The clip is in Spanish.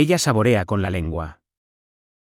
Ella saborea con la lengua.